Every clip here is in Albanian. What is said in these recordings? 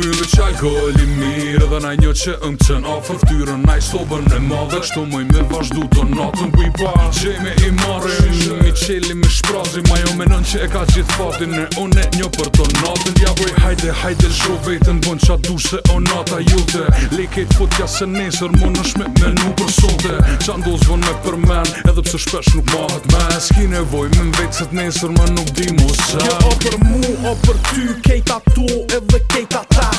zhvillit që alkoholi mirë Dhe na një që ëmë qënë afër Na i sobën e madhe Kështu mëj me vazhdu të natën ku i pa Gjej me i marrë Shë mi qeli me shprazi Ma jo me nën që e ka gjithë fatin Në onë një për të natën Ja boj hajde hajde shro vetën Bon që a se o nata jute Lekit fotja se nesër Mon është me menu për sote Qa ndoz vën me për men Edhe pse shpesh nuk mahat me Ski nevoj me vetë nesër Ma nuk di mos qa Jo o për mu o për ty Kejta tu edhe kejta ta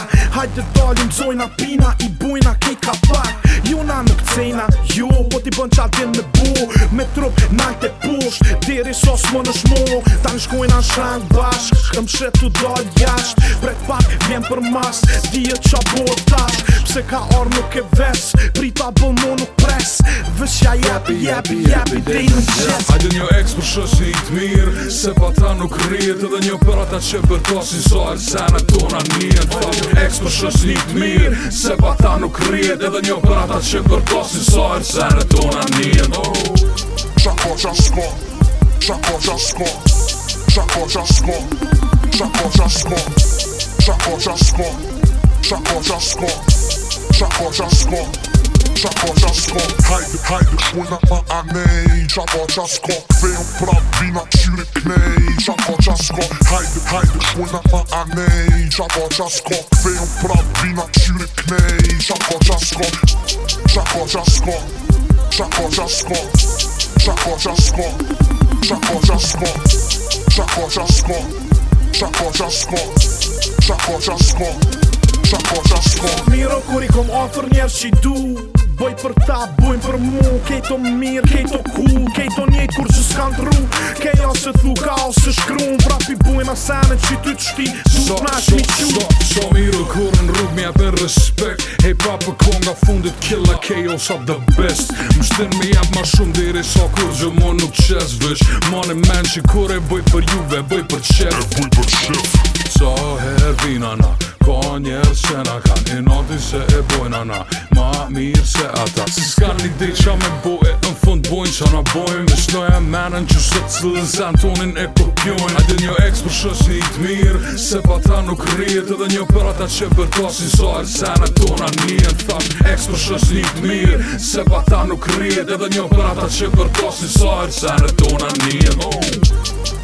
Hajt dalim zojna pina i bujna kej ka pak Ju na në pëcejna, ju jo, Po ti bën qatë në bu Me trup nalë të push Diri sos më në shmu Ta në shkujna në shrang bashk Këm shret të dal jasht Bret pak vjen për mas Dije qa bo tash Pse ka orë nuk e ves Prita bu mu nuk pres Vësja jepi, jepi, jepi Dej në qes Hajt e një eks për shosin i të mirë Se pa ta nuk rritë Edhe një për ata që për tosin Sa e tona njët është për shumë s'nit mirë Se pa ta nuk rrje dhe dhe një për ata që kërkosi Sa e rësere tona njën Shako që shko Shako që shko Shako që shko Shako që shko Shako që shko Shako që shko Shako që shko Shako që shko Czapa ciasko, hajdy, hajdy szły na anej. Czapa ciasko, wyją prawi na cirknej Czapa ciasko, hajdy, hajdy szły na anej. Czapa ciasko, wyją prawi na cirknej Czapa ciasko, czapa ciasko Czapa ciasko, czapa ciasko Czapa ciasko, czapa ciasko Czapa ciasko, czapa ciasko Czapa ciasko Miro kurikom się dół boj për ta, bujn për mu Kejto mirë, kejto ku, kejto njejt kur që s'kan të ru Kejo se thu, ka o se shkru, më prapi bujn ma sene që ty të shti Tu so, t'na shmi qu So, so, so, so miru kur në rrug mi apen respekt Hej papë ko nga fundit killa kejo sa the best Më shtin mi jep ma shumë diri so kur gjë mon nuk qes vëq Mane men që kur e bëj për juve, bëj për qef Bëj për qef Sa her vina na Ka njerës që na ka një nati se e bojnë ana Ma mirë se ata Si s'ka një dhe qa me boj E në fund bojnë qa na bojnë Me shnoja menën që së të cilën Se Antonin e kopjojnë Ajde një ex për shës një të mirë Se pa ta nuk rrjet Edhe një për ata që për tasin Sa e sene tona një në thash Ex për shës një të mirë Se pa ta nuk rrjet Edhe një për ata që për tasin Sa e sene tona një në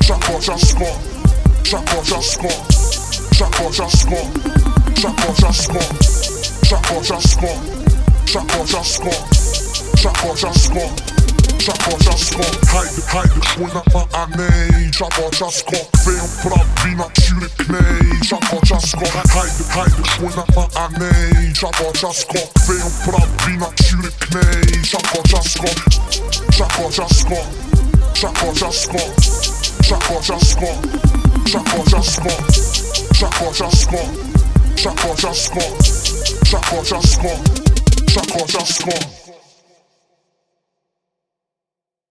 Qa ka qa shko Qa ka qa shko Chaque adjustment, chaque adjustment, chaque adjustment, chaque adjustment, chaque adjustment. Chaque adjustment, hide hide, when I'm not a name. Chaque adjustment, vem pra vir natuurlijk nee. Chaque adjustment, heilig, hide when I'm not a name. Chaque adjustment, vem pra vir natuurlijk nee. Chaque adjustment, chaque adjustment, chaque adjustment, chaque adjustment, chaque adjustment. Chakra just squat. Chakra just squat. Chakra just squat. Chakra just squat.